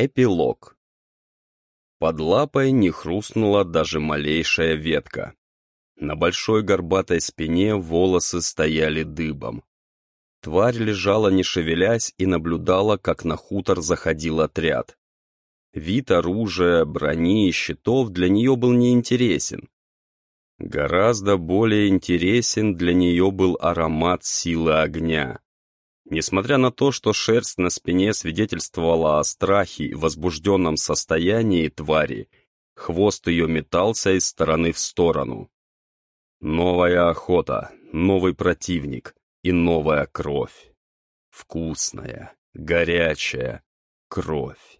Эпилог. Под лапой не хрустнула даже малейшая ветка. На большой горбатой спине волосы стояли дыбом. Тварь лежала не шевелясь и наблюдала, как на хутор заходил отряд. Вид оружия, брони и щитов для нее был неинтересен. Гораздо более интересен для нее был аромат силы огня. Несмотря на то, что шерсть на спине свидетельствовала о страхе и возбужденном состоянии твари, хвост ее метался из стороны в сторону. Новая охота, новый противник и новая кровь. Вкусная, горячая кровь.